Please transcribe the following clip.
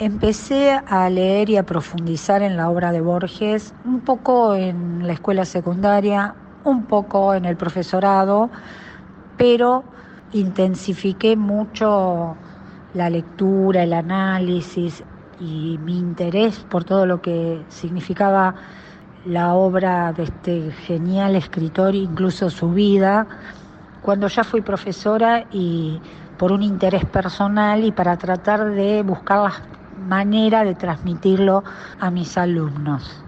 Empecé a leer y a profundizar en la obra de Borges, un poco en la escuela secundaria, un poco en el profesorado, pero intensifiqué mucho la lectura, el análisis y mi interés por todo lo que significaba la obra de este genial escritor, incluso su vida, cuando ya fui profesora y por un interés personal y para tratar de buscar la manera de transmitirlo a mis alumnos.